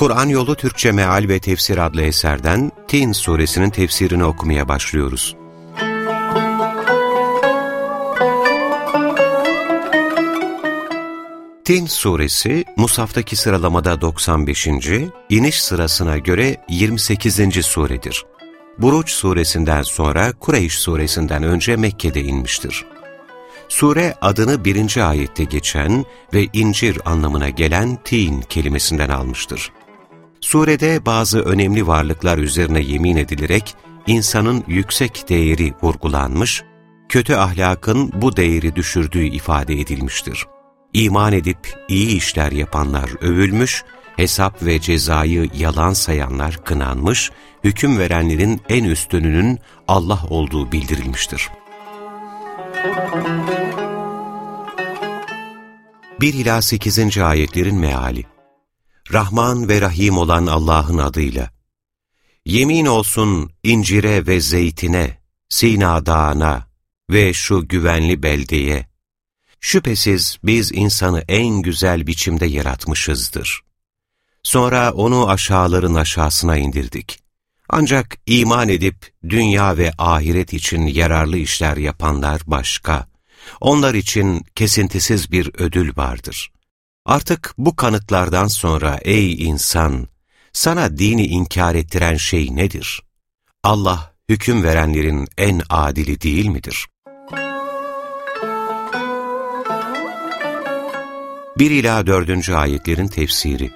Kur'an Yolu Türkçe Meal ve Tefsir adlı eserden Tin suresinin tefsirini okumaya başlıyoruz. Tin suresi, Musaf'taki sıralamada 95. iniş sırasına göre 28. suredir. Buruç suresinden sonra Kureyş suresinden önce Mekke'de inmiştir. Sure adını birinci ayette geçen ve incir anlamına gelen tin kelimesinden almıştır. Surede bazı önemli varlıklar üzerine yemin edilerek insanın yüksek değeri vurgulanmış, kötü ahlakın bu değeri düşürdüğü ifade edilmiştir. İman edip iyi işler yapanlar övülmüş, hesap ve cezayı yalan sayanlar kınanmış, hüküm verenlerin en üstününün Allah olduğu bildirilmiştir. 1 ila 8. ayetlerin meali Rahman ve Rahim olan Allah'ın adıyla Yemin olsun incire ve zeytine, Sina dağına ve şu güvenli beldeye. Şüphesiz biz insanı en güzel biçimde yaratmışızdır. Sonra onu aşağıların aşağısına indirdik. Ancak iman edip dünya ve ahiret için yararlı işler yapanlar başka. Onlar için kesintisiz bir ödül vardır. Artık bu kanıtlardan sonra ey insan, sana dini inkar ettiren şey nedir? Allah hüküm verenlerin en adili değil midir? 1 ila 4. ayetlerin tefsiri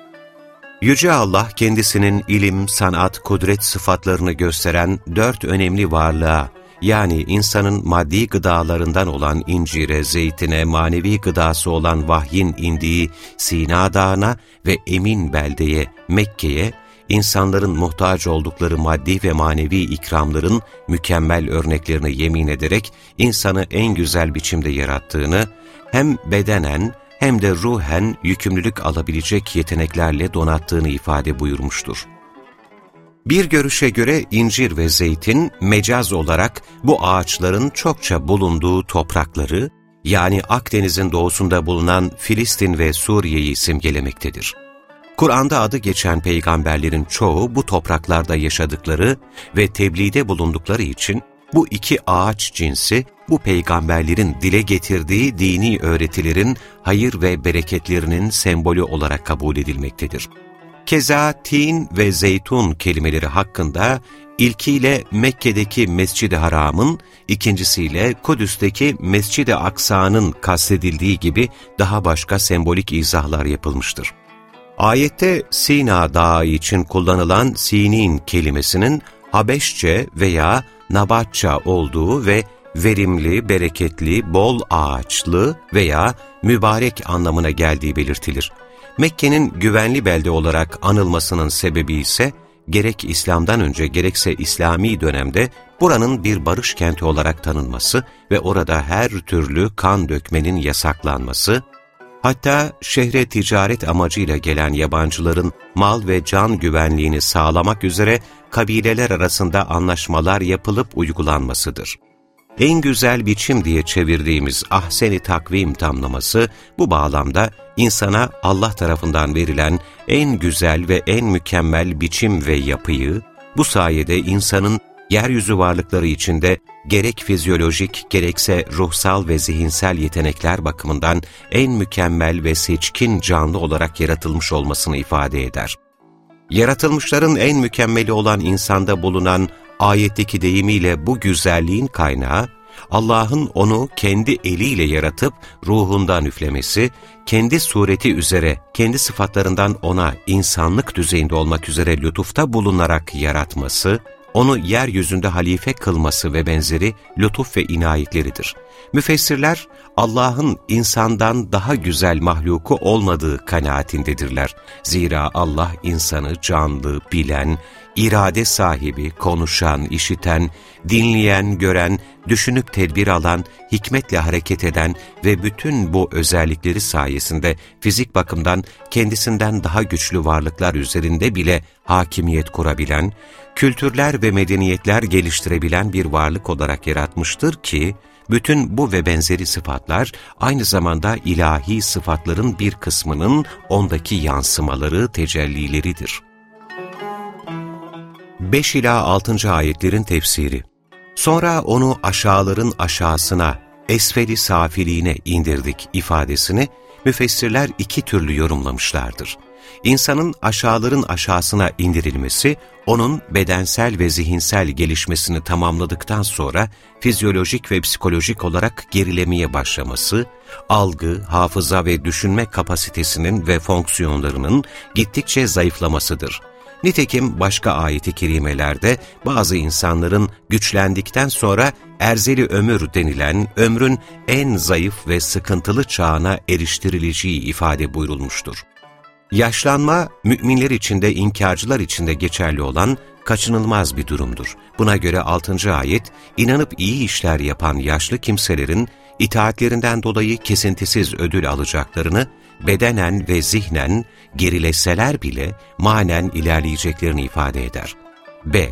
Yüce Allah kendisinin ilim, sanat, kudret sıfatlarını gösteren dört önemli varlığa, yani insanın maddi gıdalarından olan incire, zeytine, manevi gıdası olan vahyin indiği Sina Dağı'na ve Emin beldeye, Mekke'ye, insanların muhtaç oldukları maddi ve manevi ikramların mükemmel örneklerini yemin ederek insanı en güzel biçimde yarattığını, hem bedenen hem de ruhen yükümlülük alabilecek yeteneklerle donattığını ifade buyurmuştur. Bir görüşe göre incir ve zeytin mecaz olarak bu ağaçların çokça bulunduğu toprakları, yani Akdeniz'in doğusunda bulunan Filistin ve Suriye'yi simgelemektedir. Kur'an'da adı geçen peygamberlerin çoğu bu topraklarda yaşadıkları ve tebliğde bulundukları için bu iki ağaç cinsi, bu peygamberlerin dile getirdiği dini öğretilerin hayır ve bereketlerinin sembolü olarak kabul edilmektedir. Keza tin ve zeytun kelimeleri hakkında ilkiyle Mekke'deki Mescid-i Haram'ın, ikincisiyle Kudüs'teki Mescid-i Aksa'nın kastedildiği gibi daha başka sembolik izahlar yapılmıştır. Ayette Sina Dağı için kullanılan Sinin kelimesinin Habeşçe veya Nabatça olduğu ve verimli, bereketli, bol ağaçlı veya mübarek anlamına geldiği belirtilir. Mekke'nin güvenli belde olarak anılmasının sebebi ise gerek İslam'dan önce gerekse İslami dönemde buranın bir barış kenti olarak tanınması ve orada her türlü kan dökmenin yasaklanması, hatta şehre ticaret amacıyla gelen yabancıların mal ve can güvenliğini sağlamak üzere kabileler arasında anlaşmalar yapılıp uygulanmasıdır. En güzel biçim diye çevirdiğimiz ahseni takvim tamlaması bu bağlamda insana Allah tarafından verilen en güzel ve en mükemmel biçim ve yapıyı, bu sayede insanın yeryüzü varlıkları içinde gerek fizyolojik gerekse ruhsal ve zihinsel yetenekler bakımından en mükemmel ve seçkin canlı olarak yaratılmış olmasını ifade eder. Yaratılmışların en mükemmeli olan insanda bulunan ayetteki deyimiyle bu güzelliğin kaynağı, Allah'ın onu kendi eliyle yaratıp ruhundan üflemesi, kendi sureti üzere, kendi sıfatlarından ona insanlık düzeyinde olmak üzere lütufta bulunarak yaratması, onu yeryüzünde halife kılması ve benzeri lütuf ve inayetleridir. Müfessirler, Allah'ın insandan daha güzel mahluku olmadığı kanaatindedirler. Zira Allah insanı canlı, bilen, irade sahibi, konuşan, işiten, dinleyen, gören, düşünüp tedbir alan, hikmetle hareket eden ve bütün bu özellikleri sayesinde fizik bakımdan kendisinden daha güçlü varlıklar üzerinde bile hakimiyet kurabilen, kültürler ve medeniyetler geliştirebilen bir varlık olarak yaratmıştır ki, bütün bu ve benzeri sıfatlar aynı zamanda ilahi sıfatların bir kısmının ondaki yansımaları, tecellileridir. 5 ila 6. ayetlerin tefsiri Sonra onu aşağıların aşağısına, esfeli safiliğine indirdik ifadesini müfessirler iki türlü yorumlamışlardır. İnsanın aşağıların aşağısına indirilmesi, onun bedensel ve zihinsel gelişmesini tamamladıktan sonra fizyolojik ve psikolojik olarak gerilemeye başlaması, algı, hafıza ve düşünme kapasitesinin ve fonksiyonlarının gittikçe zayıflamasıdır. Nitekim başka ayeti kerimelerde bazı insanların güçlendikten sonra erzeli ömür denilen ömrün en zayıf ve sıkıntılı çağına eriştirileceği ifade buyurulmuştur. Yaşlanma, müminler içinde, inkarcılar içinde geçerli olan kaçınılmaz bir durumdur. Buna göre 6. ayet, inanıp iyi işler yapan yaşlı kimselerin itaatlerinden dolayı kesintisiz ödül alacaklarını, bedenen ve zihnen gerileseler bile manen ilerleyeceklerini ifade eder. B.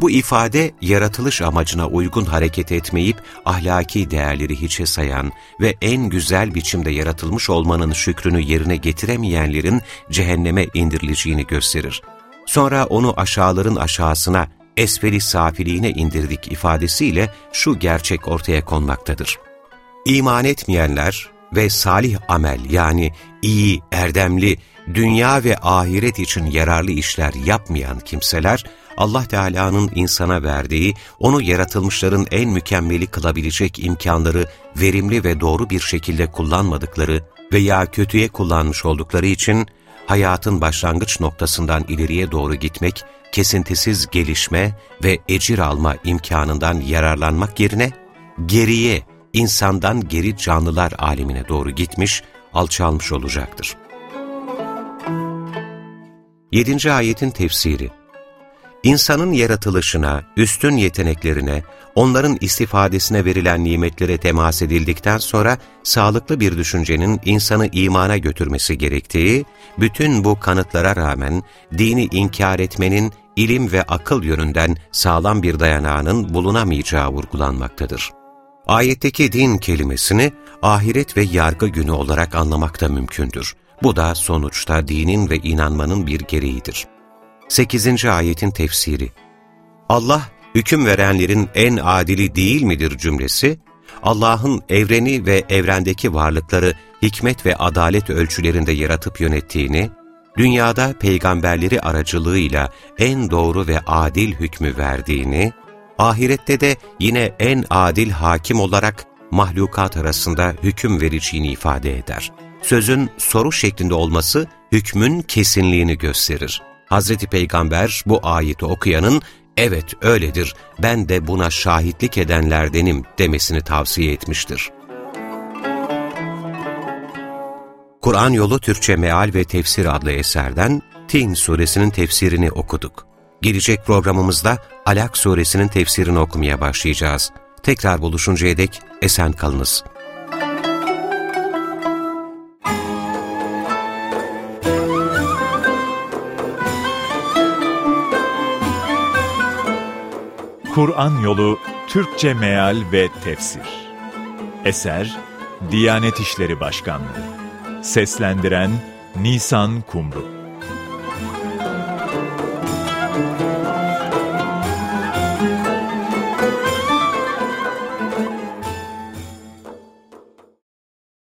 Bu ifade yaratılış amacına uygun hareket etmeyip ahlaki değerleri hiçe sayan ve en güzel biçimde yaratılmış olmanın şükrünü yerine getiremeyenlerin cehenneme indirileceğini gösterir. Sonra onu aşağıların aşağısına, esferi safiliğine indirdik ifadesiyle şu gerçek ortaya konmaktadır. İman etmeyenler ve salih amel yani iyi, erdemli, dünya ve ahiret için yararlı işler yapmayan kimseler, Allah Teala'nın insana verdiği, onu yaratılmışların en mükemmeli kılabilecek imkanları verimli ve doğru bir şekilde kullanmadıkları veya kötüye kullanmış oldukları için, hayatın başlangıç noktasından ileriye doğru gitmek, kesintisiz gelişme ve ecir alma imkanından yararlanmak yerine, geriye, insandan geri canlılar alemine doğru gitmiş, alçalmış olacaktır. 7. ayetin tefsiri İnsanın yaratılışına, üstün yeteneklerine, onların istifadesine verilen nimetlere temas edildikten sonra sağlıklı bir düşüncenin insanı imana götürmesi gerektiği, bütün bu kanıtlara rağmen dini inkar etmenin ilim ve akıl yönünden sağlam bir dayanağının bulunamayacağı vurgulanmaktadır. Ayetteki din kelimesini ahiret ve yargı günü olarak anlamak da mümkündür. Bu da sonuçta dinin ve inanmanın bir gereğidir. 8. ayetin tefsiri Allah, hüküm verenlerin en adili değil midir cümlesi, Allah'ın evreni ve evrendeki varlıkları hikmet ve adalet ölçülerinde yaratıp yönettiğini, dünyada peygamberleri aracılığıyla en doğru ve adil hükmü verdiğini, ahirette de yine en adil hakim olarak mahlukat arasında hüküm vereceğini ifade eder. Sözün soru şeklinde olması hükmün kesinliğini gösterir. Hazreti Peygamber bu ayeti okuyanın evet öyledir ben de buna şahitlik edenlerdenim demesini tavsiye etmiştir. Kur'an Yolu Türkçe Meal ve Tefsir adlı eserden Tin suresinin tefsirini okuduk. Gelecek programımızda Alak suresinin tefsirini okumaya başlayacağız. Tekrar buluşuncaya dek esen kalınız. Kur'an Yolu Türkçe Meal ve Tefsir Eser Diyanet İşleri Başkanlığı Seslendiren Nisan Kumru